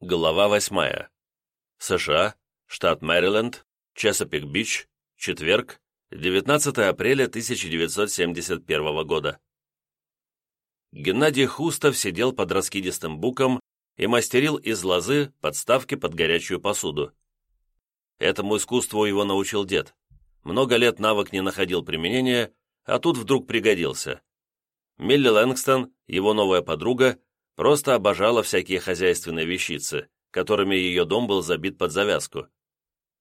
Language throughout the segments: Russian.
Глава восьмая. США, штат Мэриленд, Чесапик-Бич, четверг, 19 апреля 1971 года. Геннадий Хустов сидел под раскидистым буком и мастерил из лозы подставки под горячую посуду. Этому искусству его научил дед. Много лет навык не находил применения, а тут вдруг пригодился. Милли Лэнгстон, его новая подруга, просто обожала всякие хозяйственные вещицы, которыми ее дом был забит под завязку.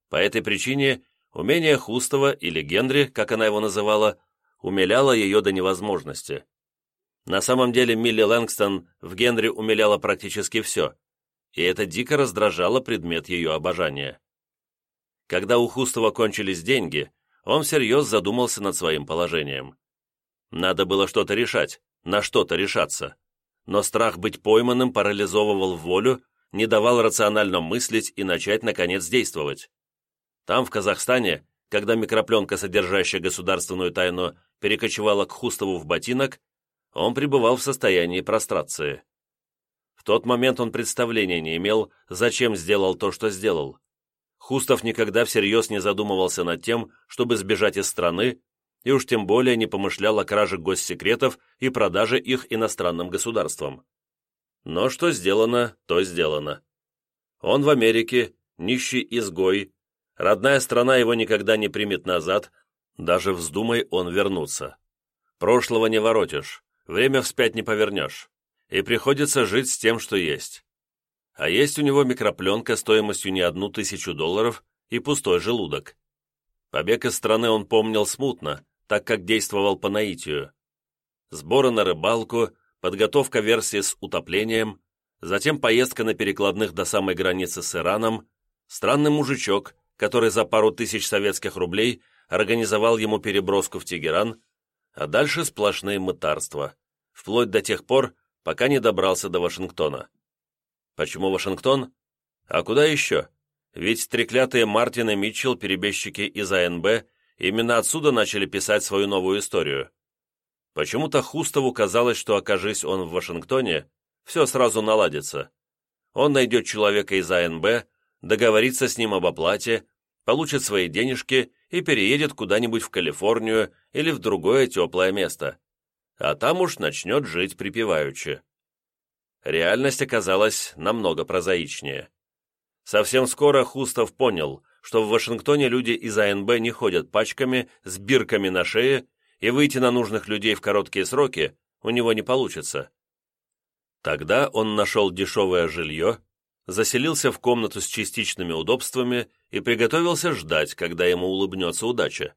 По этой причине умение Хустова или Генри, как она его называла, умиляло ее до невозможности. На самом деле Милли Лэнгстон в Генри умиляла практически все, и это дико раздражало предмет ее обожания. Когда у Хустова кончились деньги, он всерьез задумался над своим положением. Надо было что-то решать, на что-то решаться. Но страх быть пойманным парализовывал волю, не давал рационально мыслить и начать, наконец, действовать. Там, в Казахстане, когда микропленка, содержащая государственную тайну, перекочевала к Хустову в ботинок, он пребывал в состоянии прострации. В тот момент он представления не имел, зачем сделал то, что сделал. Хустов никогда всерьез не задумывался над тем, чтобы сбежать из страны, и уж тем более не помышлял о краже госсекретов и продаже их иностранным государствам. Но что сделано, то сделано. Он в Америке, нищий изгой, родная страна его никогда не примет назад, даже вздумай он вернуться. Прошлого не воротишь, время вспять не повернешь, и приходится жить с тем, что есть. А есть у него микропленка стоимостью не одну тысячу долларов и пустой желудок. Побег из страны он помнил смутно, так как действовал по наитию. Сборы на рыбалку, подготовка версии с утоплением, затем поездка на перекладных до самой границы с Ираном, странный мужичок, который за пару тысяч советских рублей организовал ему переброску в Тегеран, а дальше сплошные мытарства, вплоть до тех пор, пока не добрался до Вашингтона. Почему Вашингтон? А куда еще? Ведь треклятые Мартин и Митчелл, перебежчики из АНБ, именно отсюда начали писать свою новую историю. Почему-то Хустову казалось, что окажись он в Вашингтоне, все сразу наладится. Он найдет человека из АНБ, договорится с ним об оплате, получит свои денежки и переедет куда-нибудь в Калифорнию или в другое теплое место. А там уж начнет жить припеваючи. Реальность оказалась намного прозаичнее. Совсем скоро Хустов понял, что в Вашингтоне люди из АНБ не ходят пачками с бирками на шее, и выйти на нужных людей в короткие сроки у него не получится. Тогда он нашел дешевое жилье, заселился в комнату с частичными удобствами и приготовился ждать, когда ему улыбнется удача.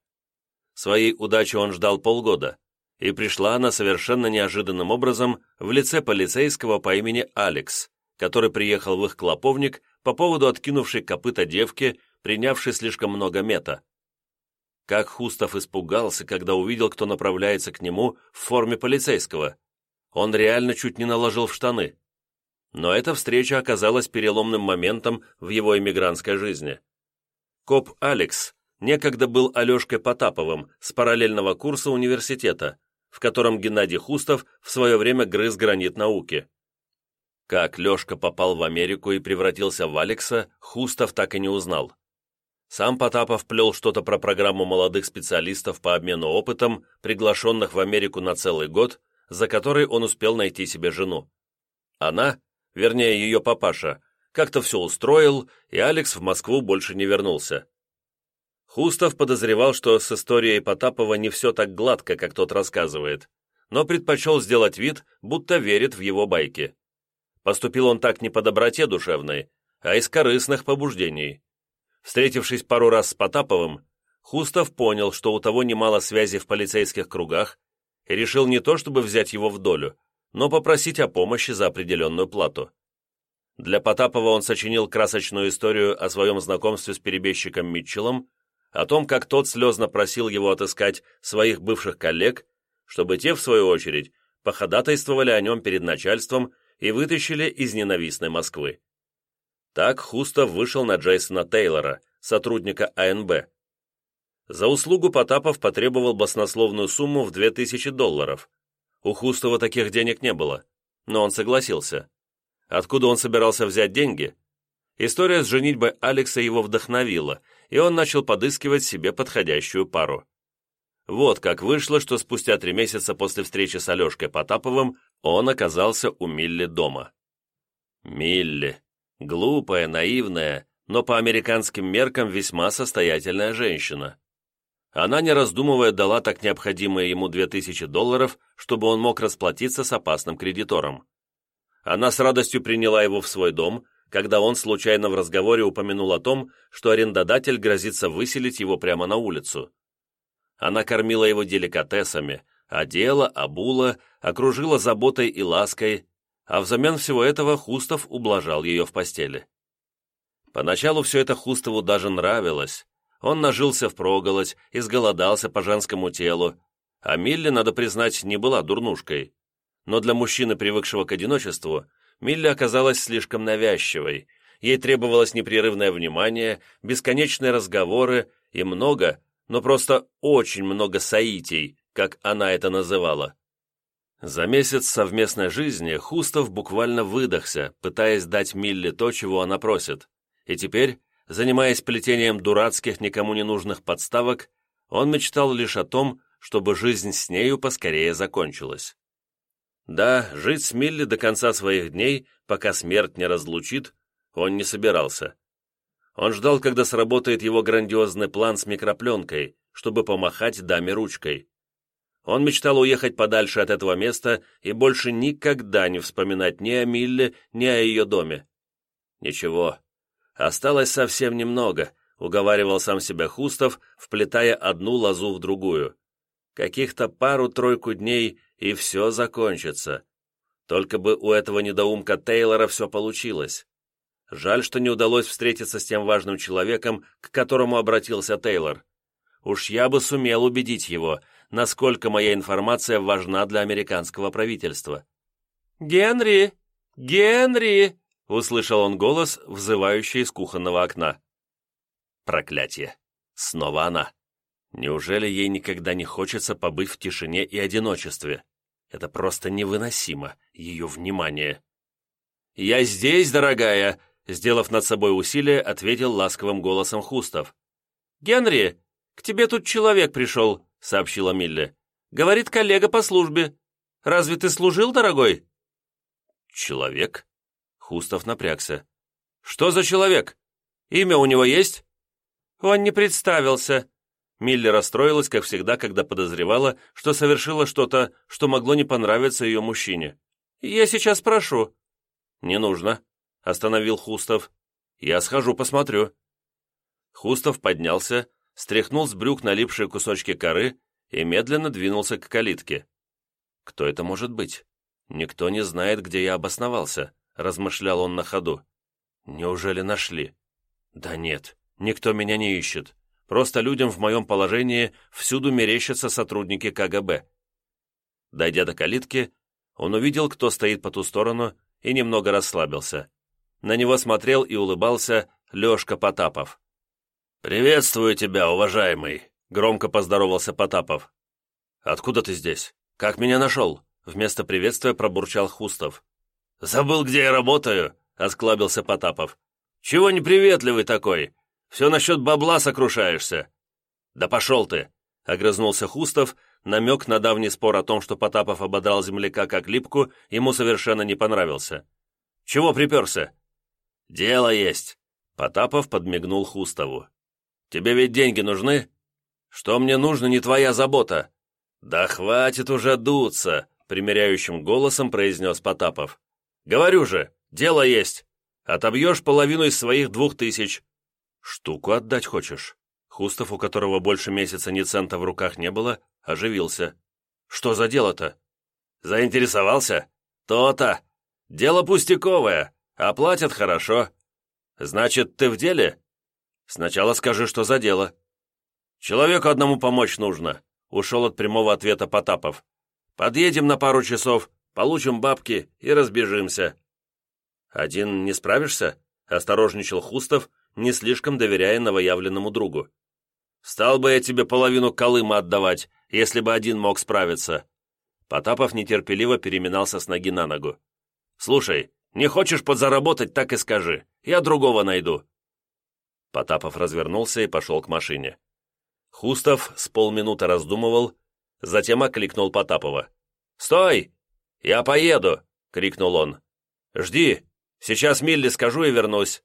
Своей удачи он ждал полгода, и пришла она совершенно неожиданным образом в лице полицейского по имени Алекс, который приехал в их клоповник по поводу откинувшей копыта девки, принявшей слишком много мета. Как Хустов испугался, когда увидел, кто направляется к нему в форме полицейского. Он реально чуть не наложил в штаны. Но эта встреча оказалась переломным моментом в его эмигрантской жизни. Коп Алекс некогда был Алешкой Потаповым с параллельного курса университета, в котором Геннадий Хустов в свое время грыз гранит науки. Как Лешка попал в Америку и превратился в Алекса, Хустов так и не узнал. Сам Потапов плел что-то про программу молодых специалистов по обмену опытом, приглашенных в Америку на целый год, за который он успел найти себе жену. Она, вернее ее папаша, как-то все устроил, и Алекс в Москву больше не вернулся. Хустов подозревал, что с историей Потапова не все так гладко, как тот рассказывает, но предпочел сделать вид, будто верит в его байки. Поступил он так не по доброте душевной, а из корыстных побуждений. Встретившись пару раз с Потаповым, Хустов понял, что у того немало связей в полицейских кругах, и решил не то чтобы взять его в долю, но попросить о помощи за определенную плату. Для Потапова он сочинил красочную историю о своем знакомстве с перебежчиком Митчеллом, о том, как тот слезно просил его отыскать своих бывших коллег, чтобы те, в свою очередь, походатайствовали о нем перед начальством и вытащили из ненавистной Москвы. Так Хустов вышел на Джейсона Тейлора, сотрудника АНБ. За услугу Потапов потребовал баснословную сумму в 2000 долларов, у Хустова таких денег не было, но он согласился. Откуда он собирался взять деньги? История с женитьбой Алекса его вдохновила, и он начал подыскивать себе подходящую пару. Вот как вышло, что спустя три месяца после встречи с Алешкой Потаповым он оказался у Милли дома. Милли. Глупая, наивная, но по американским меркам весьма состоятельная женщина. Она, не раздумывая, дала так необходимые ему 2000 долларов, чтобы он мог расплатиться с опасным кредитором. Она с радостью приняла его в свой дом, когда он случайно в разговоре упомянул о том, что арендодатель грозится выселить его прямо на улицу. Она кормила его деликатесами, одела, обула, окружила заботой и лаской, а взамен всего этого Хустов ублажал ее в постели. Поначалу все это Хустову даже нравилось. Он нажился впроголодь, изголодался по женскому телу, а Милли, надо признать, не была дурнушкой. Но для мужчины, привыкшего к одиночеству, Милли оказалась слишком навязчивой. Ей требовалось непрерывное внимание, бесконечные разговоры и много, но просто очень много соитий, как она это называла. За месяц совместной жизни Хустов буквально выдохся, пытаясь дать Милле то, чего она просит. И теперь, занимаясь плетением дурацких, никому не нужных подставок, он мечтал лишь о том, чтобы жизнь с нею поскорее закончилась. Да, жить с Милли до конца своих дней, пока смерть не разлучит, он не собирался. Он ждал, когда сработает его грандиозный план с микропленкой, чтобы помахать даме ручкой. Он мечтал уехать подальше от этого места и больше никогда не вспоминать ни о Милле, ни о ее доме. Ничего, осталось совсем немного, уговаривал сам себя Хустов, вплетая одну лозу в другую. Каких-то пару-тройку дней, и все закончится. Только бы у этого недоумка Тейлора все получилось. Жаль, что не удалось встретиться с тем важным человеком, к которому обратился Тейлор. Уж я бы сумел убедить его, насколько моя информация важна для американского правительства. «Генри! Генри!» — услышал он голос, взывающий из кухонного окна. Проклятие! Снова она. Неужели ей никогда не хочется побыть в тишине и одиночестве? Это просто невыносимо, ее внимание. «Я здесь, дорогая!» Сделав над собой усилие, ответил ласковым голосом Хустов. «Генри, к тебе тут человек пришел», — сообщила Милли. «Говорит коллега по службе. Разве ты служил, дорогой?» «Человек?» Хустов напрягся. «Что за человек? Имя у него есть?» «Он не представился». Милли расстроилась, как всегда, когда подозревала, что совершила что-то, что могло не понравиться ее мужчине. «Я сейчас спрошу». «Не нужно», — остановил Хустов. «Я схожу, посмотрю». Хустов поднялся, стряхнул с брюк налипшие кусочки коры и медленно двинулся к калитке. «Кто это может быть? Никто не знает, где я обосновался», — размышлял он на ходу. «Неужели нашли?» «Да нет, никто меня не ищет. Просто людям в моем положении всюду мерещатся сотрудники КГБ». Дойдя до калитки, он увидел, кто стоит по ту сторону, и немного расслабился. На него смотрел и улыбался Лешка Потапов. «Приветствую тебя, уважаемый», — громко поздоровался Потапов. «Откуда ты здесь? Как меня нашел?» Вместо приветствия пробурчал Хустов. «Забыл, где я работаю?» — осклабился Потапов. «Чего неприветливый такой? Все насчет бабла сокрушаешься». «Да пошел ты!» — огрызнулся Хустов, намек на давний спор о том, что Потапов ободрал земляка как липку, ему совершенно не понравился. «Чего приперся?» «Дело есть!» Потапов подмигнул Хустову. «Тебе ведь деньги нужны?» «Что мне нужно, не твоя забота!» «Да хватит уже дуться!» примиряющим голосом произнес Потапов. «Говорю же, дело есть. Отобьешь половину из своих двух тысяч». «Штуку отдать хочешь?» Хустов, у которого больше месяца ни цента в руках не было, оживился. «Что за дело-то?» «Заинтересовался? То-то. Дело пустяковое, Оплатят хорошо. Значит, ты в деле? Сначала скажи, что за дело. Человеку одному помочь нужно. Ушел от прямого ответа Потапов. Подъедем на пару часов, получим бабки и разбежимся. Один не справишься? Осторожничал Хустов, не слишком доверяя новоявленному другу. «Стал бы я тебе половину Колыма отдавать, если бы один мог справиться». Потапов нетерпеливо переминался с ноги на ногу. «Слушай, Не хочешь подзаработать, так и скажи. Я другого найду». Потапов развернулся и пошел к машине. Хустов с полминуты раздумывал, затем окликнул Потапова. «Стой! Я поеду!» — крикнул он. «Жди! Сейчас Милли скажу и вернусь!»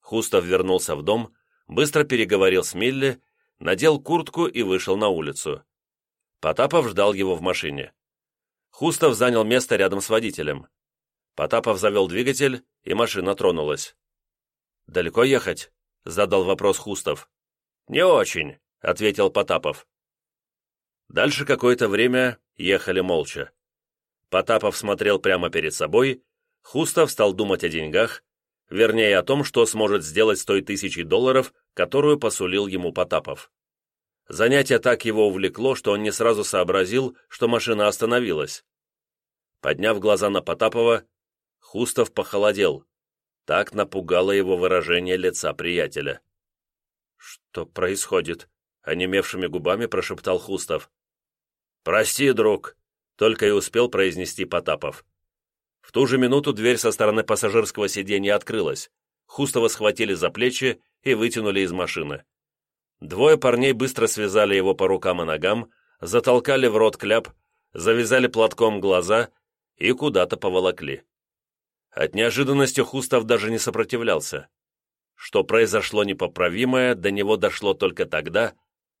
Хустов вернулся в дом, быстро переговорил с Милли, надел куртку и вышел на улицу. Потапов ждал его в машине. Хустов занял место рядом с водителем. Потапов завел двигатель, и машина тронулась. «Далеко ехать?» — задал вопрос Хустов. «Не очень», — ответил Потапов. Дальше какое-то время ехали молча. Потапов смотрел прямо перед собой, Хустов стал думать о деньгах, вернее о том, что сможет сделать с той тысячей долларов, которую посулил ему Потапов. Занятие так его увлекло, что он не сразу сообразил, что машина остановилась. Подняв глаза на Потапова, Хустов похолодел. Так напугало его выражение лица приятеля. «Что происходит?» — онемевшими губами прошептал Хустов. «Прости, друг», — только и успел произнести Потапов. В ту же минуту дверь со стороны пассажирского сиденья открылась. Хустова схватили за плечи и вытянули из машины. Двое парней быстро связали его по рукам и ногам, затолкали в рот кляп, завязали платком глаза и куда-то поволокли. От неожиданности Хустов даже не сопротивлялся. Что произошло непоправимое, до него дошло только тогда,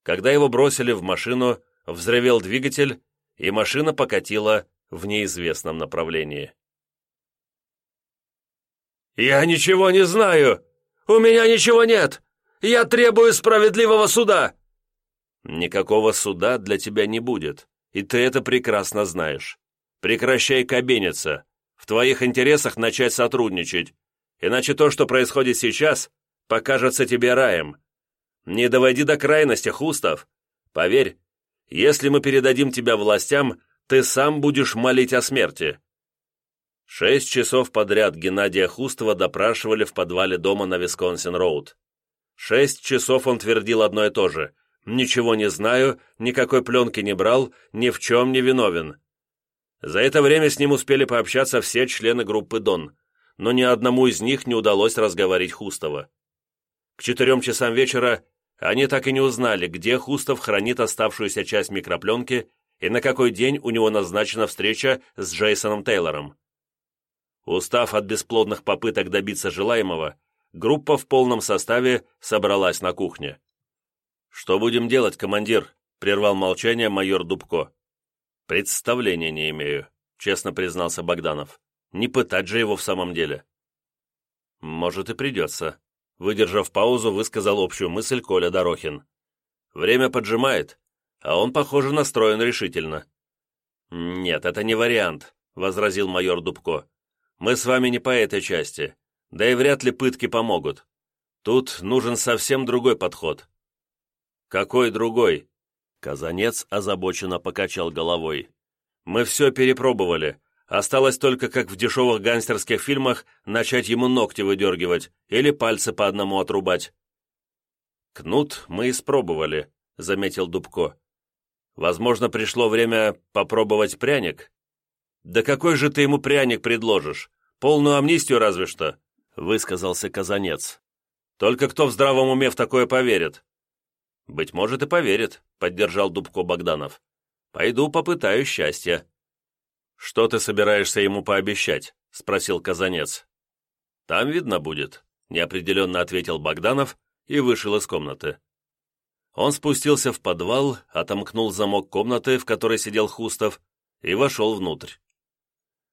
когда его бросили в машину, взревел двигатель, и машина покатила в неизвестном направлении. «Я ничего не знаю! У меня ничего нет! Я требую справедливого суда!» «Никакого суда для тебя не будет, и ты это прекрасно знаешь. Прекращай кабениться. В твоих интересах начать сотрудничать, иначе то, что происходит сейчас, покажется тебе раем. Не доводи до крайности, Хустов. Поверь, если мы передадим тебя властям, ты сам будешь молить о смерти. Шесть часов подряд Геннадия Хустова допрашивали в подвале дома на Висконсин-Роуд. Шесть часов он твердил одно и то же. «Ничего не знаю, никакой пленки не брал, ни в чем не виновен». За это время с ним успели пообщаться все члены группы «Дон», но ни одному из них не удалось разговорить Хустова. К четырем часам вечера они так и не узнали, где Хустов хранит оставшуюся часть микропленки и на какой день у него назначена встреча с Джейсоном Тейлором. Устав от бесплодных попыток добиться желаемого, группа в полном составе собралась на кухне. «Что будем делать, командир?» — прервал молчание майор Дубко. «Представления не имею», — честно признался Богданов. «Не пытать же его в самом деле». «Может, и придется», — выдержав паузу, высказал общую мысль Коля Дорохин. «Время поджимает, а он, похоже, настроен решительно». «Нет, это не вариант», — возразил майор Дубко. Мы с вами не по этой части, да и вряд ли пытки помогут. Тут нужен совсем другой подход». «Какой другой?» Казанец озабоченно покачал головой. «Мы все перепробовали. Осталось только, как в дешевых гангстерских фильмах, начать ему ногти выдергивать или пальцы по одному отрубать». «Кнут мы испробовали», — заметил Дубко. «Возможно, пришло время попробовать пряник?» «Да какой же ты ему пряник предложишь? Полную амнистию разве что», — высказался Казанец. «Только кто в здравом уме в такое поверит?» «Быть может, и поверит», — поддержал Дубко Богданов. «Пойду попытаю счастья». «Что ты собираешься ему пообещать?» — спросил Казанец. «Там видно будет», — неопределенно ответил Богданов и вышел из комнаты. Он спустился в подвал, отомкнул замок комнаты, в которой сидел Хустов, и вошел внутрь.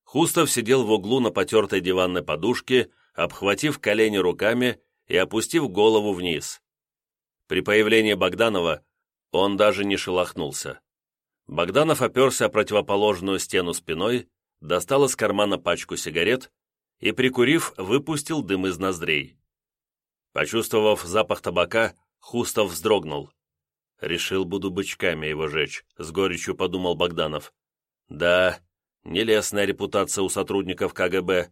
Хустов сидел в углу на потертой диванной подушке, обхватив колени руками и опустив голову вниз. При появлении Богданова он даже не шелохнулся. Богданов оперся о противоположную стену спиной, достал из кармана пачку сигарет и, прикурив, выпустил дым из ноздрей. Почувствовав запах табака, Хустов вздрогнул. «Решил, буду бычками его жечь», — с горечью подумал Богданов. «Да, Нелестная репутация у сотрудников КГБ.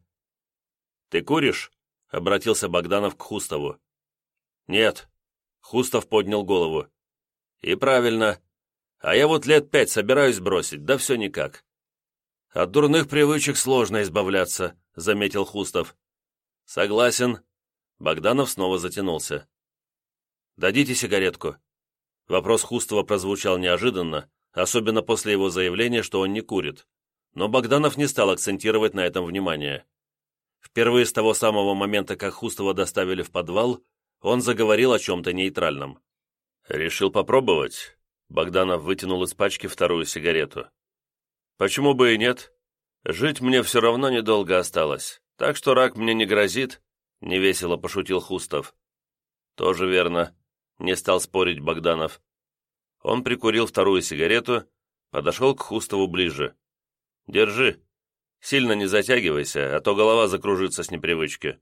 «Ты куришь?» — обратился Богданов к Хустову. «Нет». Хустов поднял голову. «И правильно. А я вот лет пять собираюсь бросить, да все никак». «От дурных привычек сложно избавляться», — заметил Хустов. «Согласен». Богданов снова затянулся. «Дадите сигаретку?» Вопрос Хустова прозвучал неожиданно, особенно после его заявления, что он не курит. Но Богданов не стал акцентировать на этом внимание. Впервые с того самого момента, как Хустова доставили в подвал, он заговорил о чем-то нейтральном. «Решил попробовать?» Богданов вытянул из пачки вторую сигарету. «Почему бы и нет? Жить мне все равно недолго осталось, так что рак мне не грозит», — невесело пошутил Хустов. «Тоже верно», — не стал спорить Богданов. Он прикурил вторую сигарету, подошел к Хустову ближе. «Держи. Сильно не затягивайся, а то голова закружится с непривычки».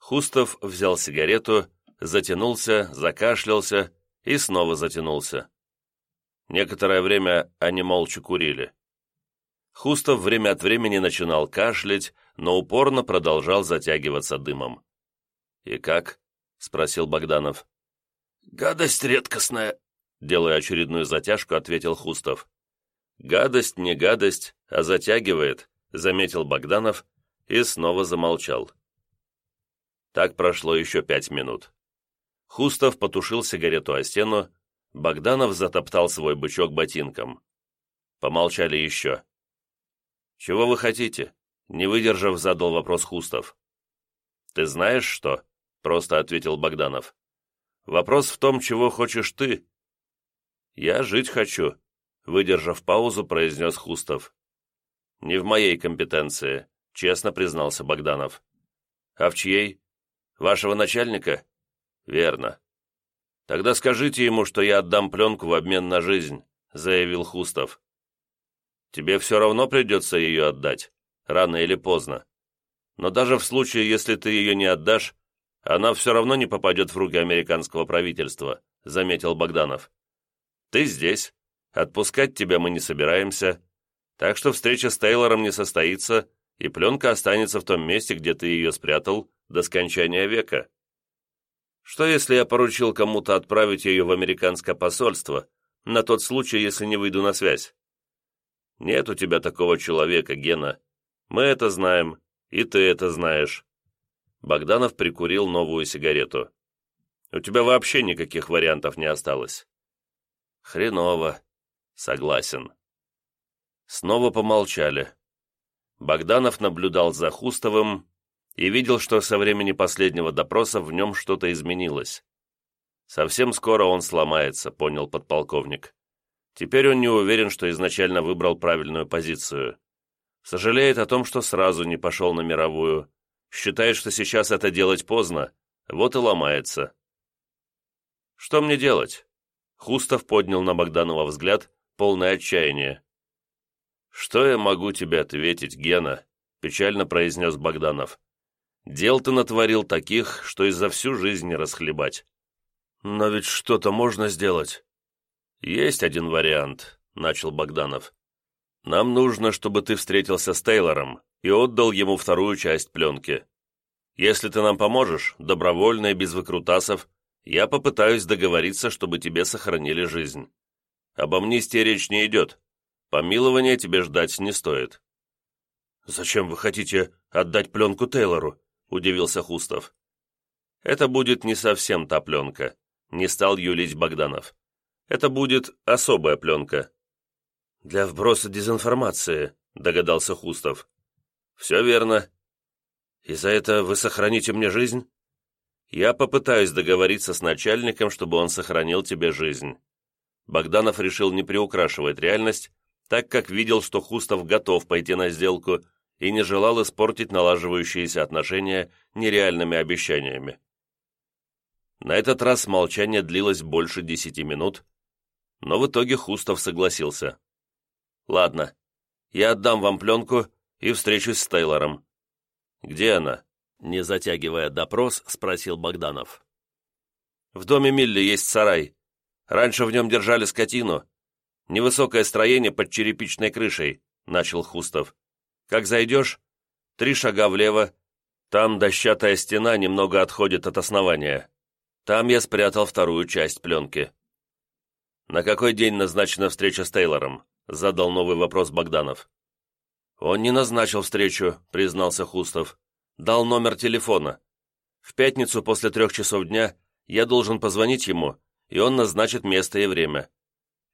Хустов взял сигарету, затянулся, закашлялся и снова затянулся. Некоторое время они молча курили. Хустов время от времени начинал кашлять, но упорно продолжал затягиваться дымом. «И как?» — спросил Богданов. «Гадость редкостная», — делая очередную затяжку, ответил Хустов. «Гадость не гадость, а затягивает», — заметил Богданов и снова замолчал. Так прошло еще пять минут. Хустов потушил сигарету о стену, Богданов затоптал свой бычок ботинком. Помолчали еще. «Чего вы хотите?» Не выдержав, задал вопрос Хустов. «Ты знаешь что?» — просто ответил Богданов. «Вопрос в том, чего хочешь ты». «Я жить хочу», — выдержав паузу, произнес Хустов. «Не в моей компетенции», — честно признался Богданов. «А в чьей? Вашего начальника?» «Верно». «Тогда скажите ему, что я отдам пленку в обмен на жизнь», — заявил Хустов. «Тебе все равно придется ее отдать, рано или поздно. Но даже в случае, если ты ее не отдашь, она все равно не попадет в руки американского правительства», — заметил Богданов. «Ты здесь, отпускать тебя мы не собираемся, так что встреча с Тейлором не состоится, и пленка останется в том месте, где ты ее спрятал до скончания века». Что если я поручил кому-то отправить ее в американское посольство, на тот случай, если не выйду на связь? Нет у тебя такого человека, Гена. Мы это знаем, и ты это знаешь. Богданов прикурил новую сигарету. У тебя вообще никаких вариантов не осталось. Хреново. Согласен. Снова помолчали. Богданов наблюдал за Хустовым, и видел, что со времени последнего допроса в нем что-то изменилось. Совсем скоро он сломается, понял подполковник. Теперь он не уверен, что изначально выбрал правильную позицию. Сожалеет о том, что сразу не пошел на мировую. Считает, что сейчас это делать поздно, вот и ломается. «Что мне делать?» Хустов поднял на Богданова взгляд, полное отчаяние. «Что я могу тебе ответить, Гена?» – печально произнес Богданов. Дел ты натворил таких, что и за всю жизнь не расхлебать. Но ведь что-то можно сделать. Есть один вариант, начал Богданов. Нам нужно, чтобы ты встретился с Тейлором и отдал ему вторую часть пленки. Если ты нам поможешь, добровольно и без выкрутасов, я попытаюсь договориться, чтобы тебе сохранили жизнь. Об амнистии речь не идет. Помилования тебе ждать не стоит. «Зачем вы хотите отдать пленку Тейлору?» – удивился Хустов. «Это будет не совсем та пленка», – не стал юлить Богданов. «Это будет особая пленка». «Для вброса дезинформации», – догадался Хустов. «Все верно. И за это вы сохраните мне жизнь?» «Я попытаюсь договориться с начальником, чтобы он сохранил тебе жизнь». Богданов решил не приукрашивать реальность, так как видел, что Хустов готов пойти на сделку и не желал испортить налаживающиеся отношения нереальными обещаниями. На этот раз молчание длилось больше десяти минут, но в итоге Хустов согласился. «Ладно, я отдам вам пленку и встречусь с Тейлором». «Где она?» Не затягивая допрос, спросил Богданов. «В доме Милли есть сарай. Раньше в нем держали скотину. Невысокое строение под черепичной крышей», — начал Хустов. Как зайдешь, три шага влево, там дощатая стена немного отходит от основания. Там я спрятал вторую часть пленки. «На какой день назначена встреча с Тейлором?» — задал новый вопрос Богданов. «Он не назначил встречу», — признался Хустов. «Дал номер телефона. В пятницу после трех часов дня я должен позвонить ему, и он назначит место и время.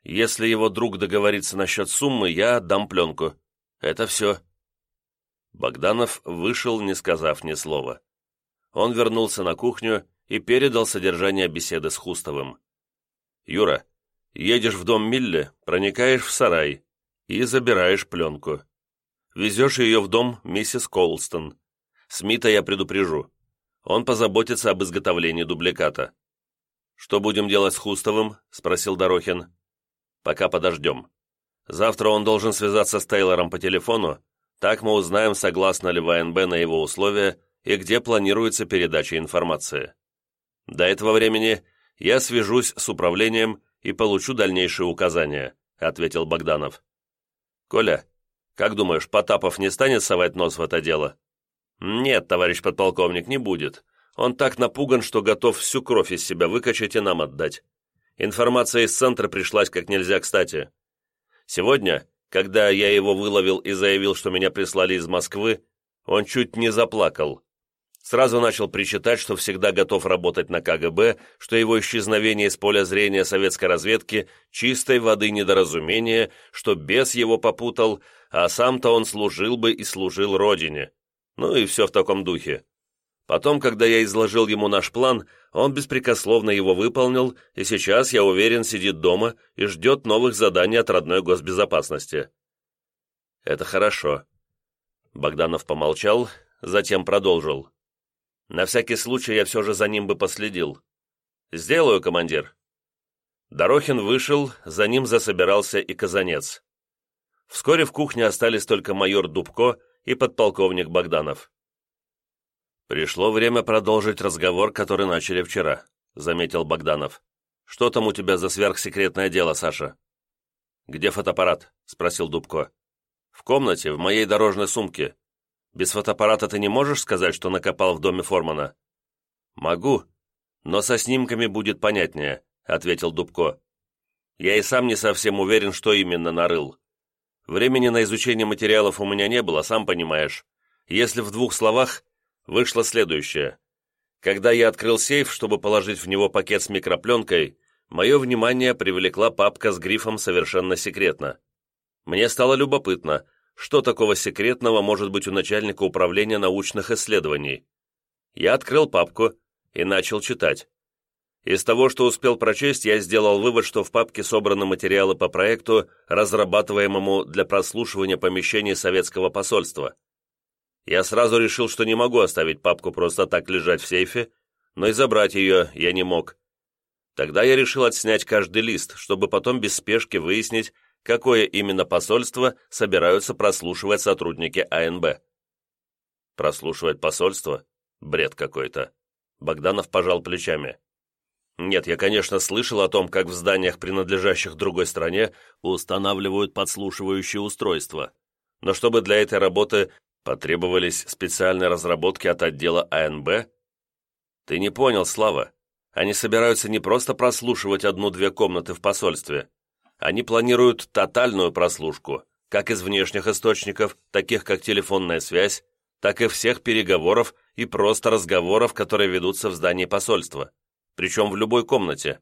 Если его друг договорится насчет суммы, я отдам пленку. Это все». Богданов вышел, не сказав ни слова. Он вернулся на кухню и передал содержание беседы с Хустовым. «Юра, едешь в дом Милле, проникаешь в сарай и забираешь пленку. Везешь ее в дом миссис Колстон. Смита я предупрежу. Он позаботится об изготовлении дубликата. «Что будем делать с Хустовым?» — спросил Дорохин. «Пока подождем. Завтра он должен связаться с Тейлором по телефону, так мы узнаем, согласна ли ВНБ на его условия и где планируется передача информации. До этого времени я свяжусь с управлением и получу дальнейшие указания», — ответил Богданов. «Коля, как думаешь, Потапов не станет совать нос в это дело?» «Нет, товарищ подполковник, не будет. Он так напуган, что готов всю кровь из себя выкачать и нам отдать. Информация из центра пришлась как нельзя кстати. Сегодня, когда я его выловил и заявил, что меня прислали из Москвы, он чуть не заплакал. Сразу начал причитать, что всегда готов работать на КГБ, что его исчезновение из поля зрения советской разведки – чистой воды недоразумение, что бес его попутал, а сам-то он служил бы и служил родине. Ну и все в таком духе. Потом, когда я изложил ему наш план, он беспрекословно его выполнил, и сейчас, я уверен, сидит дома и ждет новых заданий от родной госбезопасности. Это хорошо. Богданов помолчал, затем продолжил. На всякий случай я все же за ним бы последил. Сделаю, командир. Дорохин вышел, за ним засобирался и Казанец. Вскоре в кухне остались только майор Дубко и подполковник Богданов. «Пришло время продолжить разговор, который начали вчера», — заметил Богданов. «Что там у тебя за сверхсекретное дело, Саша?» «Где фотоаппарат?» — спросил Дубко. «В комнате, в моей дорожной сумке. Без фотоаппарата ты не можешь сказать, что накопал в доме Формана?» «Могу, но со снимками будет понятнее», — ответил Дубко. «Я и сам не совсем уверен, что именно нарыл. Времени на изучение материалов у меня не было, сам понимаешь. Если в двух словах, вышло следующее. Когда я открыл сейф, чтобы положить в него пакет с микропленкой, мое внимание привлекла папка с грифом «Совершенно секретно». Мне стало любопытно, что такого секретного может быть у начальника управления научных исследований. Я открыл папку и начал читать. Из того, что успел прочесть, я сделал вывод, что в папке собраны материалы по проекту, разрабатываемому для прослушивания помещений советского посольства. Я сразу решил, что не могу оставить папку просто так лежать в сейфе, но и забрать ее я не мог. Тогда я решил отснять каждый лист, чтобы потом без спешки выяснить, какое именно посольство собираются прослушивать сотрудники АНБ. Прослушивать посольство? Бред какой-то. Богданов пожал плечами. Нет, я, конечно, слышал о том, как в зданиях, принадлежащих другой стране, устанавливают подслушивающие устройства. Но чтобы для этой работы потребовались специальные разработки от отдела АНБ? Ты не понял, Слава. Они собираются не просто прослушивать одну-две комнаты в посольстве, они планируют тотальную прослушку, как из внешних источников, таких как телефонная связь, так и всех переговоров и просто разговоров, которые ведутся в здании посольства, причем в любой комнате.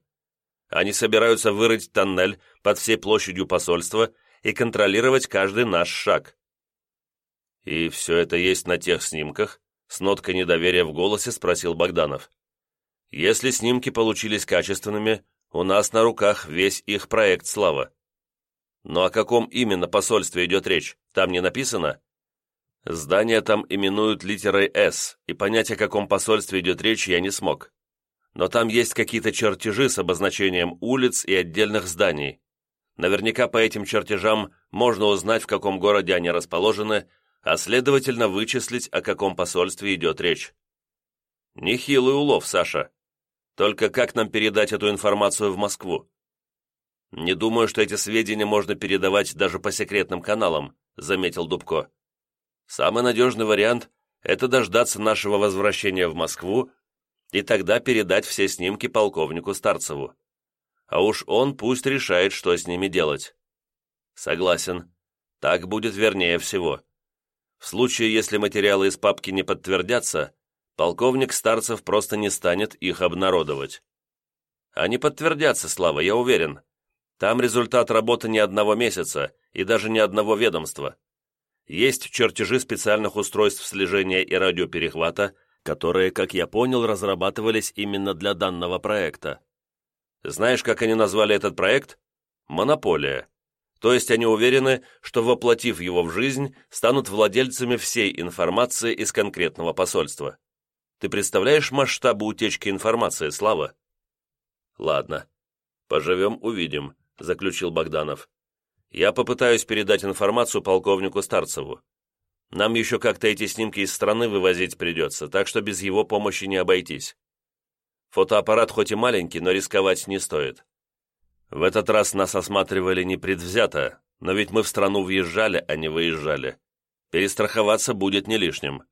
Они собираются вырыть тоннель под всей площадью посольства и контролировать каждый наш шаг. «И все это есть на тех снимках?» С ноткой недоверия в голосе спросил Богданов. «Если снимки получились качественными, у нас на руках весь их проект «Слава». Но о каком именно посольстве идет речь, там не написано? Здание там именуют литерой «С», и понять, о каком посольстве идет речь, я не смог. Но там есть какие-то чертежи с обозначением улиц и отдельных зданий. Наверняка по этим чертежам можно узнать, в каком городе они расположены, а следовательно вычислить, о каком посольстве идет речь. Нехилый улов, Саша. Только как нам передать эту информацию в Москву? Не думаю, что эти сведения можно передавать даже по секретным каналам, заметил Дубко. Самый надежный вариант – это дождаться нашего возвращения в Москву и тогда передать все снимки полковнику Старцеву. А уж он пусть решает, что с ними делать. Согласен. Так будет вернее всего, В случае, если материалы из папки не подтвердятся, полковник Старцев просто не станет их обнародовать. Они подтвердятся, Слава, я уверен. Там результат работы не одного месяца и даже не одного ведомства. Есть чертежи специальных устройств слежения и радиоперехвата, которые, как я понял, разрабатывались именно для данного проекта. Знаешь, как они назвали этот проект? Монополия. То есть они уверены, что воплотив его в жизнь, станут владельцами всей информации из конкретного посольства. Ты представляешь масштабы утечки информации, Слава? Ладно. Поживем, увидим, заключил Богданов. Я попытаюсь передать информацию полковнику Старцеву. Нам еще как-то эти снимки из страны вывозить придется, так что без его помощи не обойтись. Фотоаппарат хоть и маленький, но рисковать не стоит. В этот раз нас осматривали непредвзято, но ведь мы в страну въезжали, а не выезжали. Перестраховаться будет не лишним.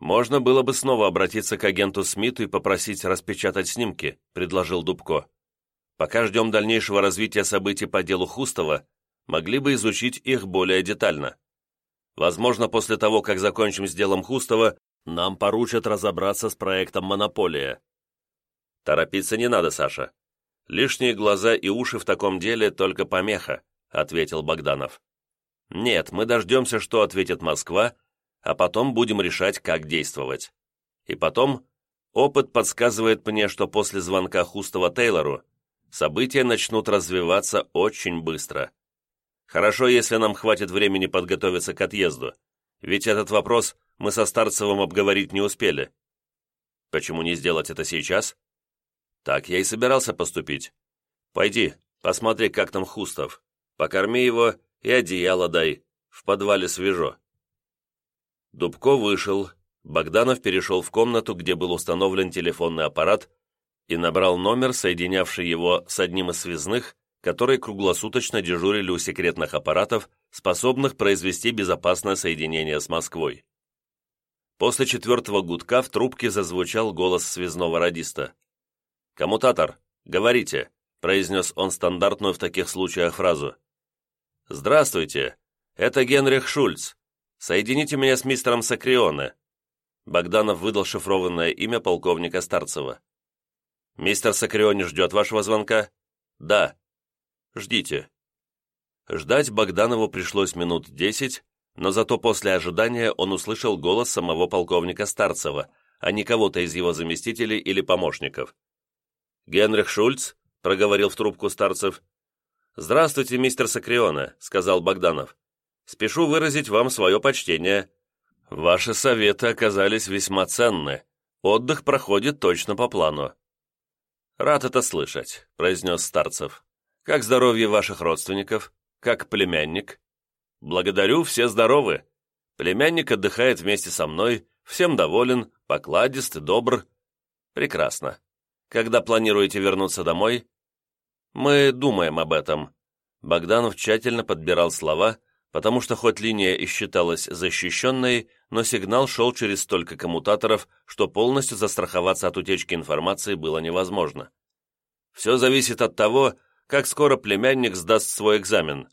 Можно было бы снова обратиться к агенту Смиту и попросить распечатать снимки, предложил Дубко. Пока ждем дальнейшего развития событий по делу Хустова, могли бы изучить их более детально. Возможно, после того, как закончим с делом Хустова, нам поручат разобраться с проектом «Монополия». Торопиться не надо, Саша. Лишние глаза и уши в таком деле только помеха, ответил Богданов. Нет, мы дождемся, что ответит Москва, а потом будем решать, как действовать. И потом, опыт подсказывает мне, что после звонка Хустова Тейлору события начнут развиваться очень быстро. Хорошо, если нам хватит времени подготовиться к отъезду, ведь этот вопрос мы со Старцевым обговорить не успели. Почему не сделать это сейчас? Так я и собирался поступить. Пойди, посмотри, как там Хустов. Покорми его и одеяло дай. В подвале свежо. Дубко вышел. Богданов перешел в комнату, где был установлен телефонный аппарат, и набрал номер, соединявший его с одним из связных, которые круглосуточно дежурили у секретных аппаратов, способных произвести безопасное соединение с Москвой. После четвертого гудка в трубке зазвучал голос связного радиста. «Коммутатор, говорите», — произнес он стандартную в таких случаях фразу. «Здравствуйте, это Генрих Шульц. Соедините меня с мистером Сакрионе». Богданов выдал шифрованное имя полковника Старцева. «Мистер Сакрионе ждет вашего звонка?» «Да», Ждите». Ждать Богданову пришлось минут десять, но зато после ожидания он услышал голос самого полковника Старцева, а не кого-то из его заместителей или помощников. «Генрих Шульц?» — проговорил в трубку Старцев. «Здравствуйте, мистер Сакриона», — сказал Богданов. «Спешу выразить вам свое почтение. Ваши советы оказались весьма ценны. Отдых проходит точно по плану». «Рад это слышать», — произнес Старцев. Как здоровье ваших родственников? Как племянник? Благодарю, все здоровы. Племянник отдыхает вместе со мной, всем доволен, покладист и добр. Прекрасно. Когда планируете вернуться домой? Мы думаем об этом. Богданов тщательно подбирал слова, потому что хоть линия и считалась защищенной, но сигнал шел через столько коммутаторов, что полностью застраховаться от утечки информации было невозможно. Все зависит от того, как скоро племянник сдаст свой экзамен.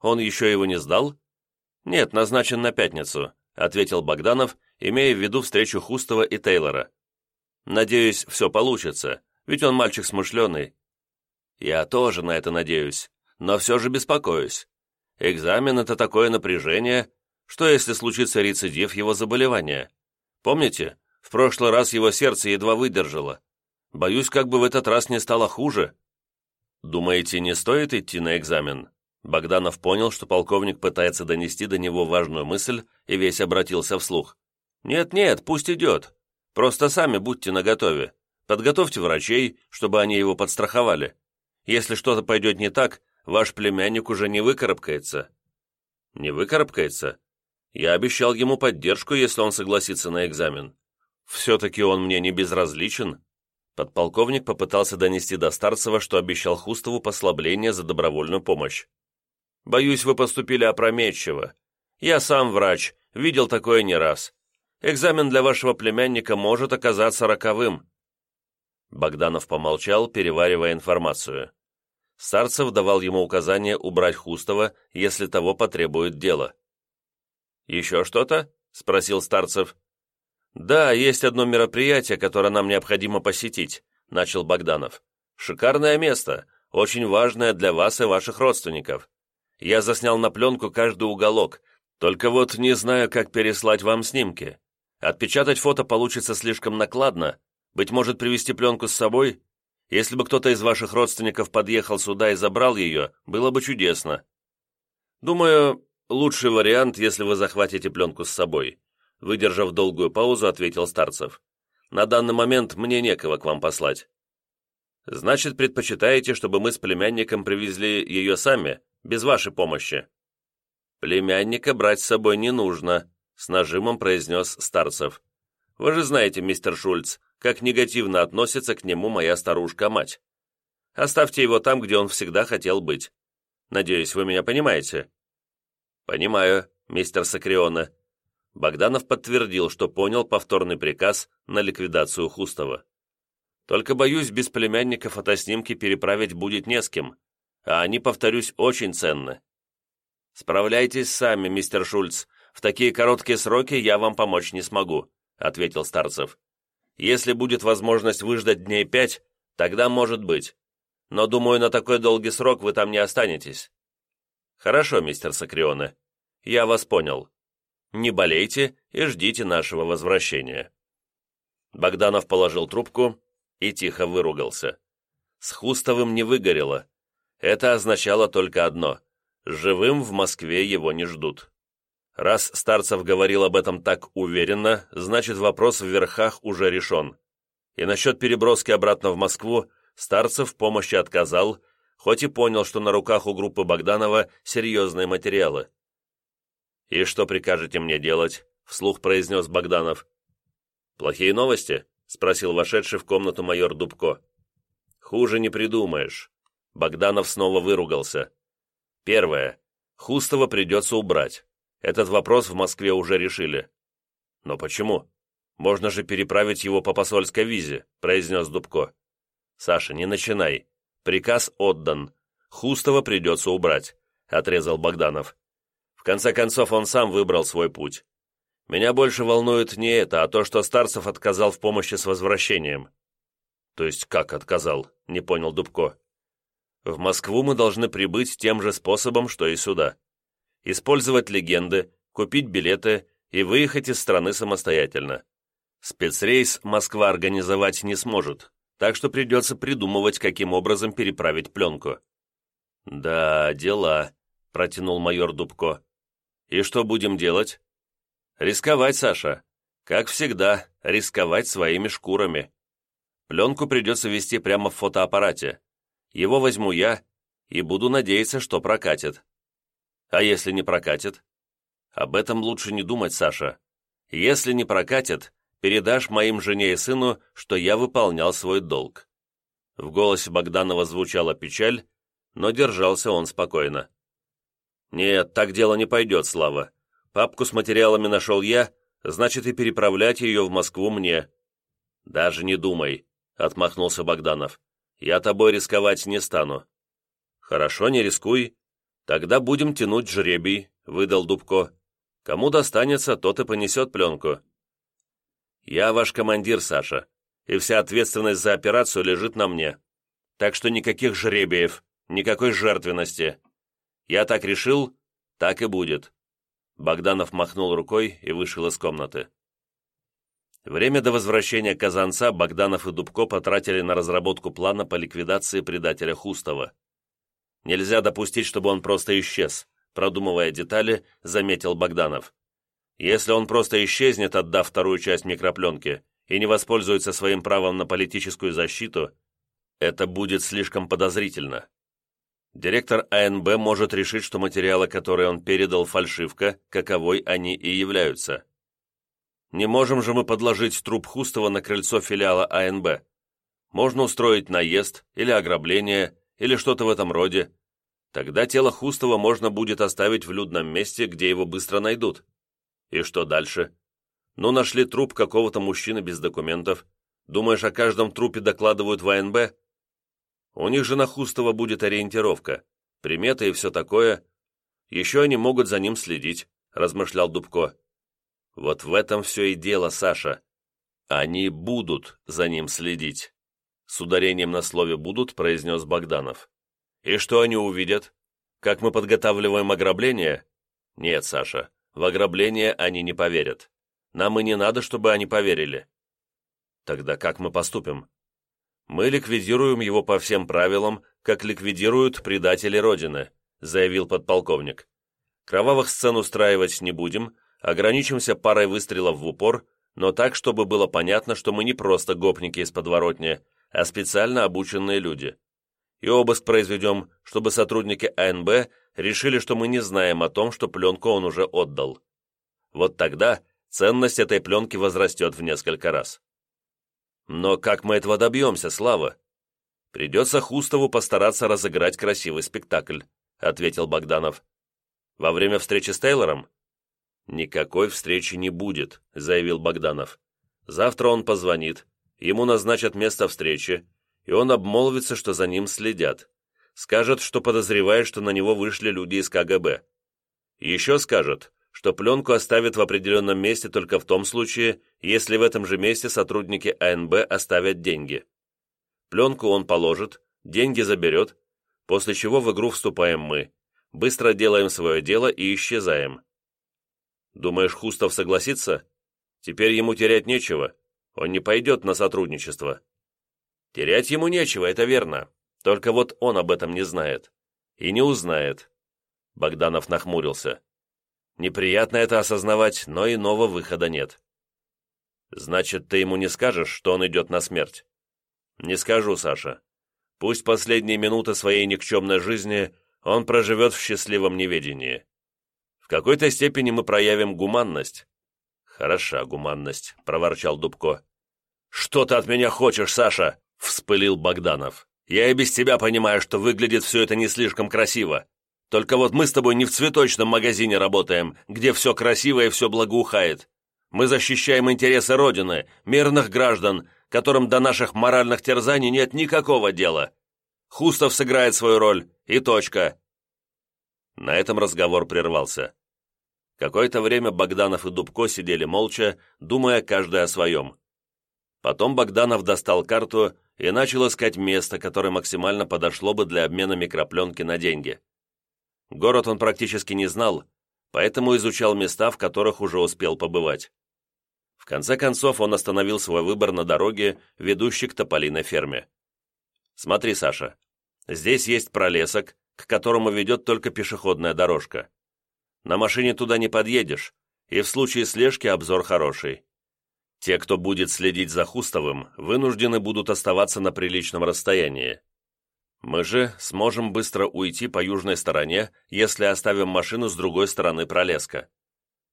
Он еще его не сдал? Нет, назначен на пятницу, ответил Богданов, имея в виду встречу Хустова и Тейлора. Надеюсь, все получится, ведь он мальчик смышленый. Я тоже на это надеюсь, но все же беспокоюсь. Экзамен — это такое напряжение, что если случится рецидив его заболевания? Помните, в прошлый раз его сердце едва выдержало. Боюсь, как бы в этот раз не стало хуже. «Думаете, не стоит идти на экзамен?» Богданов понял, что полковник пытается донести до него важную мысль и весь обратился вслух. «Нет-нет, пусть идет. Просто сами будьте наготове. Подготовьте врачей, чтобы они его подстраховали. Если что-то пойдет не так, ваш племянник уже не выкарабкается». «Не выкарабкается?» Я обещал ему поддержку, если он согласится на экзамен. Все-таки он мне не безразличен. Подполковник попытался донести до Старцева, что обещал Хустову послабление за добровольную помощь. «Боюсь, вы поступили опрометчиво. Я сам врач, видел такое не раз. Экзамен для вашего племянника может оказаться роковым». Богданов помолчал, переваривая информацию. Старцев давал ему указание убрать Хустова, если того потребует дело. «Еще что-то?» — спросил Старцев. «Да, есть одно мероприятие, которое нам необходимо посетить», — начал Богданов. «Шикарное место, очень важное для вас и ваших родственников. Я заснял на пленку каждый уголок, только вот не знаю, как переслать вам снимки. Отпечатать фото получится слишком накладно. Быть может, привезти пленку с собой? Если бы кто-то из ваших родственников подъехал сюда и забрал ее, было бы чудесно. Думаю, лучший вариант, если вы захватите пленку с собой. Выдержав долгую паузу, ответил Старцев. На данный момент мне некого к вам послать. Значит, предпочитаете, чтобы мы с племянником привезли ее сами, без вашей помощи? Племянника брать с собой не нужно, с нажимом произнес Старцев. Вы же знаете, мистер Шульц, как негативно относится к нему моя старушка-мать. Оставьте его там, где он всегда хотел быть. Надеюсь, вы меня понимаете?» «Понимаю, мистер Сакриона». Богданов подтвердил, что понял повторный приказ на ликвидацию Хустова. «Только, боюсь, без племянника фотоснимки переправить будет не с кем, а они, повторюсь, очень ценны. Справляйтесь сами, мистер Шульц, в такие короткие сроки я вам помочь не смогу», ответил Старцев. Если будет возможность выждать дней пять, тогда может быть. Но, думаю, на такой долгий срок вы там не останетесь. Хорошо, мистер Сакрионе. Я вас понял. Не болейте и ждите нашего возвращения. Богданов положил трубку и тихо выругался. С Хустовым не выгорело. Это означало только одно — живым в Москве его не ждут. Раз Старцев говорил об этом так уверенно, значит вопрос в верхах уже решен. И насчет переброски обратно в Москву Старцев помощи отказал, хоть и понял, что на руках у группы Богданова серьезные материалы. «И что прикажете мне делать?» — вслух произнес Богданов. «Плохие новости?» — спросил вошедший в комнату майор Дубко. «Хуже не придумаешь». Богданов снова выругался. «Первое. Хустова придется убрать. Этот вопрос в Москве уже решили. Но почему? Можно же переправить его по посольской визе, произнес Дубко. Саша, не начинай. Приказ отдан. Хустова придется убрать, отрезал Богданов. В конце концов, он сам выбрал свой путь. Меня больше волнует не это, а то, что Старцев отказал в помощи с возвращением. То есть как отказал? Не понял Дубко. В Москву мы должны прибыть тем же способом, что и сюда использовать легенды, купить билеты и выехать из страны самостоятельно. Спецрейс Москва организовать не сможет, так что придется придумывать, каким образом переправить пленку. «Да, дела», — протянул майор Дубко. «И что будем делать?» «Рисковать, Саша. Как всегда, рисковать своими шкурами. Пленку придется вести прямо в фотоаппарате. Его возьму я и буду надеяться, что прокатит. А если не прокатит? Об этом лучше не думать, Саша. Если не прокатит, передашь моим жене и сыну, что я выполнял свой долг». В голосе Богданова звучала печаль, но держался он спокойно. «Нет, так дело не пойдет, Слава. Папку с материалами нашел я, значит и переправлять ее в Москву мне». «Даже не думай», — отмахнулся Богданов. «Я тобой рисковать не стану». «Хорошо, не рискуй. «Тогда будем тянуть жребий», — выдал Дубко. «Кому достанется, тот и понесет пленку». «Я ваш командир, Саша, и вся ответственность за операцию лежит на мне. Так что никаких жребиев, никакой жертвенности. Я так решил, так и будет». Богданов махнул рукой и вышел из комнаты. Время до возвращения Казанца Богданов и Дубко потратили на разработку плана по ликвидации предателя Хустова. Нельзя допустить, чтобы он просто исчез, продумывая детали, заметил Богданов. Если он просто исчезнет, отдав вторую часть микропленки, и не воспользуется своим правом на политическую защиту, это будет слишком подозрительно. Директор АНБ может решить, что материалы, которые он передал, фальшивка, каковой они и являются. Не можем же мы подложить труп Хустова на крыльцо филиала АНБ. Можно устроить наезд или ограбление, или что-то в этом роде. Тогда тело Хустова можно будет оставить в людном месте, где его быстро найдут. И что дальше? Ну, нашли труп какого-то мужчины без документов. Думаешь, о каждом трупе докладывают в АНБ? У них же на Хустова будет ориентировка, приметы и все такое. Еще они могут за ним следить, размышлял Дубко. Вот в этом все и дело, Саша. Они будут за ним следить. С ударением на слове «будут» произнес Богданов. И что они увидят? Как мы подготавливаем ограбление? Нет, Саша, в ограбление они не поверят. Нам и не надо, чтобы они поверили. Тогда как мы поступим? Мы ликвидируем его по всем правилам, как ликвидируют предатели Родины, заявил подполковник. Кровавых сцен устраивать не будем, ограничимся парой выстрелов в упор, но так, чтобы было понятно, что мы не просто гопники из подворотни, а специально обученные люди. И обыск произведем, чтобы сотрудники АНБ решили, что мы не знаем о том, что пленку он уже отдал. Вот тогда ценность этой пленки возрастет в несколько раз. Но как мы этого добьемся, Слава? Придется Хустову постараться разыграть красивый спектакль, ответил Богданов. Во время встречи с Тейлором? Никакой встречи не будет, заявил Богданов. Завтра он позвонит, ему назначат место встречи, и он обмолвится, что за ним следят. Скажет, что подозревает, что на него вышли люди из КГБ. Еще скажет, что пленку оставят в определенном месте только в том случае, если в этом же месте сотрудники АНБ оставят деньги. Пленку он положит, деньги заберет, после чего в игру вступаем мы, быстро делаем свое дело и исчезаем. Думаешь, Хустов согласится? Теперь ему терять нечего, он не пойдет на сотрудничество. Терять ему нечего, это верно, только вот он об этом не знает. И не узнает. Богданов нахмурился. Неприятно это осознавать, но иного выхода нет. Значит, ты ему не скажешь, что он идет на смерть? Не скажу, Саша. Пусть последние минуты своей никчемной жизни он проживет в счастливом неведении. В какой-то степени мы проявим гуманность». «Хороша гуманность», — проворчал Дубко. «Что ты от меня хочешь, Саша?» — вспылил Богданов. «Я и без тебя понимаю, что выглядит все это не слишком красиво. Только вот мы с тобой не в цветочном магазине работаем, где все красиво и все благоухает. Мы защищаем интересы Родины, мирных граждан, которым до наших моральных терзаний нет никакого дела. Хустов сыграет свою роль, и точка». На этом разговор прервался. Какое-то время Богданов и Дубко сидели молча, думая каждый о своем. Потом Богданов достал карту и начал искать место, которое максимально подошло бы для обмена микропленки на деньги. Город он практически не знал, поэтому изучал места, в которых уже успел побывать. В конце концов он остановил свой выбор на дороге, ведущей к тополиной ферме. «Смотри, Саша, здесь есть пролесок, к которому ведет только пешеходная дорожка. На машине туда не подъедешь, и в случае слежки обзор хороший. Те, кто будет следить за Хустовым, вынуждены будут оставаться на приличном расстоянии. Мы же сможем быстро уйти по южной стороне, если оставим машину с другой стороны пролеска.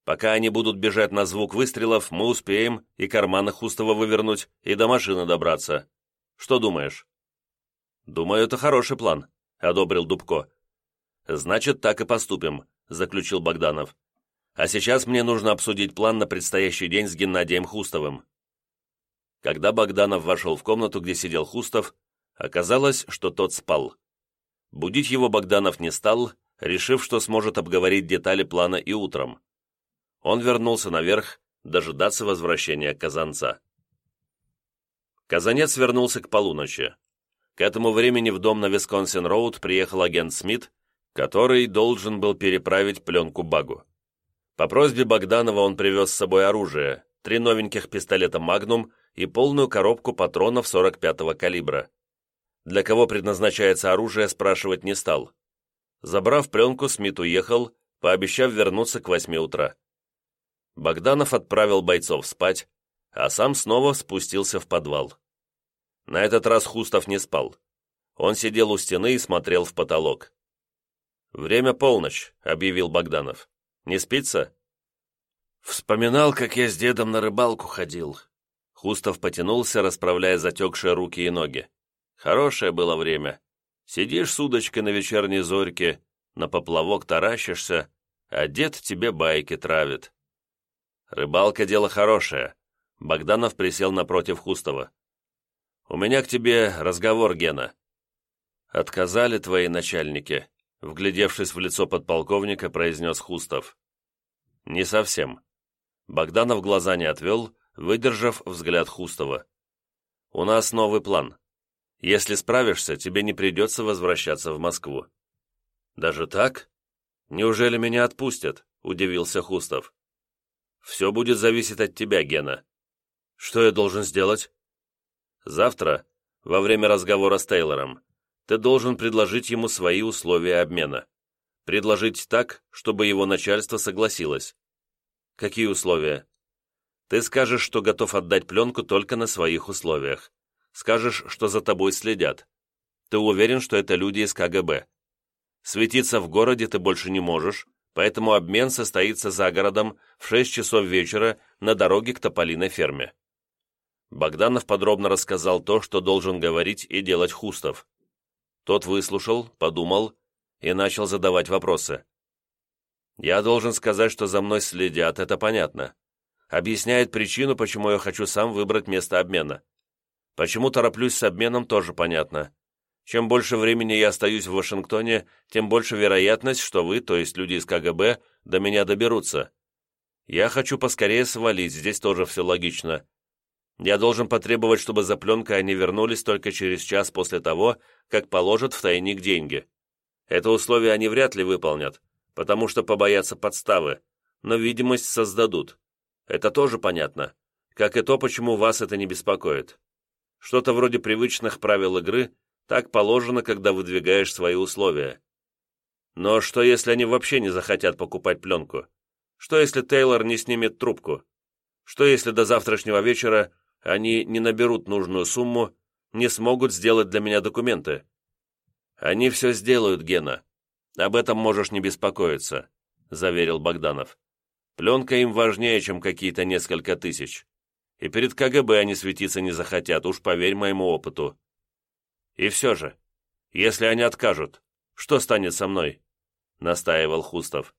Пока они будут бежать на звук выстрелов, мы успеем и карманы Хустова вывернуть, и до машины добраться. Что думаешь?» «Думаю, это хороший план», — одобрил Дубко. «Значит, так и поступим», — заключил Богданов. «А сейчас мне нужно обсудить план на предстоящий день с Геннадием Хустовым». Когда Богданов вошел в комнату, где сидел Хустов, оказалось, что тот спал. Будить его Богданов не стал, решив, что сможет обговорить детали плана и утром. Он вернулся наверх, дожидаться возвращения Казанца. Казанец вернулся к полуночи. К этому времени в дом на Висконсин-Роуд приехал агент Смит, который должен был переправить пленку Багу. По просьбе Богданова он привез с собой оружие, три новеньких пистолета «Магнум» и полную коробку патронов 45-го калибра. Для кого предназначается оружие, спрашивать не стал. Забрав пленку, Смит уехал, пообещав вернуться к восьми утра. Богданов отправил бойцов спать, а сам снова спустился в подвал. На этот раз Хустов не спал. Он сидел у стены и смотрел в потолок. «Время полночь», — объявил Богданов. «Не спится?» Вспоминал, как я с дедом на рыбалку ходил. Хустов потянулся, расправляя затекшие руки и ноги. Хорошее было время. Сидишь с удочкой на вечерней зорьке, на поплавок таращишься, а дед тебе байки травит. Рыбалка — дело хорошее. Богданов присел напротив Хустова. «У меня к тебе разговор, Гена». «Отказали твои начальники», — вглядевшись в лицо подполковника, произнес Хустов. «Не совсем». Богданов глаза не отвел, выдержав взгляд Хустова. «У нас новый план. Если справишься, тебе не придется возвращаться в Москву». «Даже так? Неужели меня отпустят?» — удивился Хустов. «Все будет зависеть от тебя, Гена». «Что я должен сделать?» «Завтра, во время разговора с Тейлором, ты должен предложить ему свои условия обмена. Предложить так, чтобы его начальство согласилось. Какие условия? Ты скажешь, что готов отдать пленку только на своих условиях. Скажешь, что за тобой следят. Ты уверен, что это люди из КГБ. Светиться в городе ты больше не можешь, поэтому обмен состоится за городом в 6 часов вечера на дороге к Тополиной ферме. Богданов подробно рассказал то, что должен говорить и делать Хустов. Тот выслушал, подумал и начал задавать вопросы. «Я должен сказать, что за мной следят, это понятно. Объясняет причину, почему я хочу сам выбрать место обмена. Почему тороплюсь с обменом, тоже понятно. Чем больше времени я остаюсь в Вашингтоне, тем больше вероятность, что вы, то есть люди из КГБ, до меня доберутся. Я хочу поскорее свалить, здесь тоже все логично. Я должен потребовать, чтобы за пленкой они вернулись только через час после того, как положат в тайник деньги. Это условие они вряд ли выполнят, потому что побоятся подставы, но видимость создадут. Это тоже понятно, как и то, почему вас это не беспокоит. Что-то вроде привычных правил игры так положено, когда выдвигаешь свои условия. Но что, если они вообще не захотят покупать пленку? Что, если Тейлор не снимет трубку? Что, если до завтрашнего вечера они не наберут нужную сумму, не смогут сделать для меня документы. Они все сделают, Гена. Об этом можешь не беспокоиться, заверил Богданов. Пленка им важнее, чем какие-то несколько тысяч. И перед КГБ они светиться не захотят, уж поверь моему опыту. И все же, если они откажут, что станет со мной? Настаивал Хустов.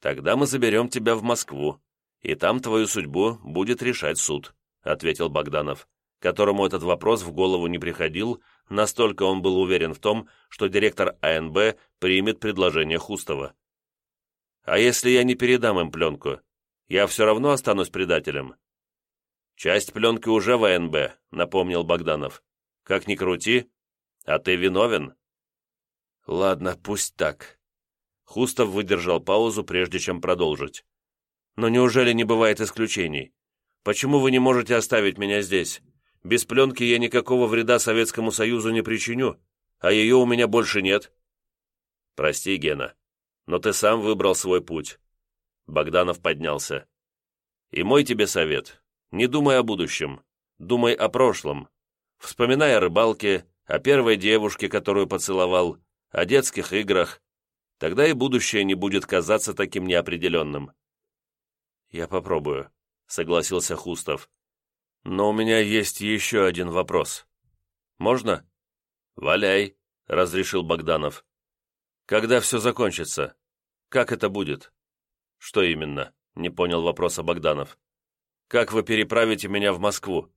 Тогда мы заберем тебя в Москву, и там твою судьбу будет решать суд. — ответил Богданов, которому этот вопрос в голову не приходил, настолько он был уверен в том, что директор АНБ примет предложение Хустова. «А если я не передам им пленку, я все равно останусь предателем?» «Часть пленки уже в АНБ», — напомнил Богданов. «Как ни крути, а ты виновен». «Ладно, пусть так». Хустов выдержал паузу, прежде чем продолжить. «Но неужели не бывает исключений? Почему вы не можете оставить меня здесь? Без пленки я никакого вреда Советскому Союзу не причиню, а ее у меня больше нет». «Прости, Гена, но ты сам выбрал свой путь». Богданов поднялся. «И мой тебе совет. Не думай о будущем. Думай о прошлом. Вспоминай о рыбалке, о первой девушке, которую поцеловал, о детских играх. Тогда и будущее не будет казаться таким неопределенным». «Я попробую», согласился Хустов. «Но у меня есть еще один вопрос. Можно?» «Валяй», — разрешил Богданов. «Когда все закончится? Как это будет?» «Что именно?» — не понял вопроса Богданов. «Как вы переправите меня в Москву?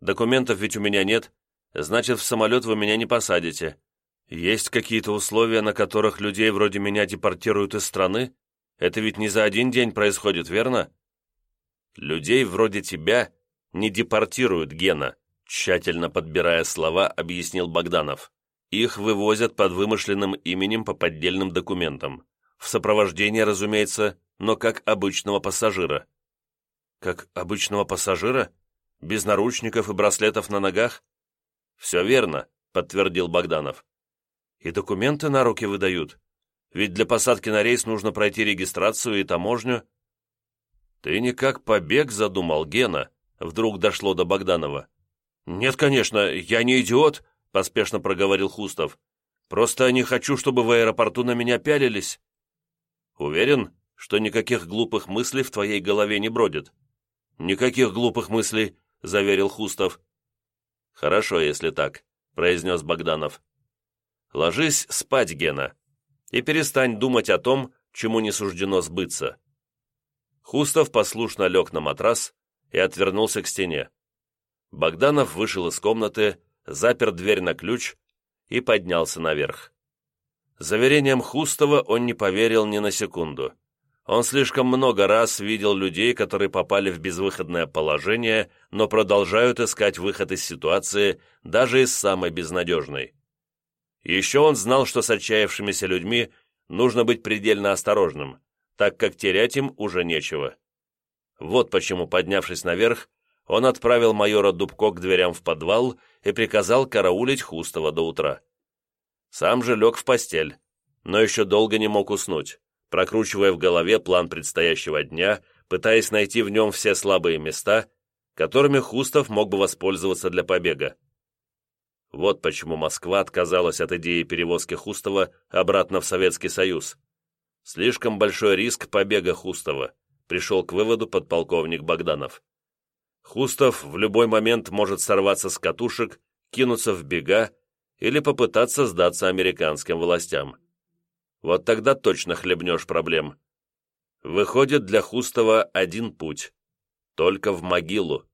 Документов ведь у меня нет, значит, в самолет вы меня не посадите. Есть какие-то условия, на которых людей вроде меня депортируют из страны? Это ведь не за один день происходит, верно?» Людей вроде тебя не депортируют, Гена, тщательно подбирая слова, объяснил Богданов. Их вывозят под вымышленным именем по поддельным документам. В сопровождении, разумеется, но как обычного пассажира. Как обычного пассажира? Без наручников и браслетов на ногах? Все верно, подтвердил Богданов. И документы на руки выдают. Ведь для посадки на рейс нужно пройти регистрацию и таможню. «Ты не как побег задумал, Гена?» Вдруг дошло до Богданова. «Нет, конечно, я не идиот», — поспешно проговорил Хустов. «Просто не хочу, чтобы в аэропорту на меня пялились». «Уверен, что никаких глупых мыслей в твоей голове не бродит?» «Никаких глупых мыслей», — заверил Хустов. «Хорошо, если так», — произнес Богданов. «Ложись спать, Гена, и перестань думать о том, чему не суждено сбыться. Хустов послушно лег на матрас и отвернулся к стене. Богданов вышел из комнаты, запер дверь на ключ и поднялся наверх. Заверением Хустова он не поверил ни на секунду. Он слишком много раз видел людей, которые попали в безвыходное положение, но продолжают искать выход из ситуации, даже из самой безнадежной. Еще он знал, что с отчаявшимися людьми нужно быть предельно осторожным, так как терять им уже нечего. Вот почему, поднявшись наверх, он отправил майора Дубко к дверям в подвал и приказал караулить Хустова до утра. Сам же лег в постель, но еще долго не мог уснуть, прокручивая в голове план предстоящего дня, пытаясь найти в нем все слабые места, которыми Хустов мог бы воспользоваться для побега. Вот почему Москва отказалась от идеи перевозки Хустова обратно в Советский Союз. Слишком большой риск побега Хустова, пришел к выводу подполковник Богданов. Хустов в любой момент может сорваться с катушек, кинуться в бега или попытаться сдаться американским властям. Вот тогда точно хлебнешь проблем. Выходит для Хустова один путь – только в могилу.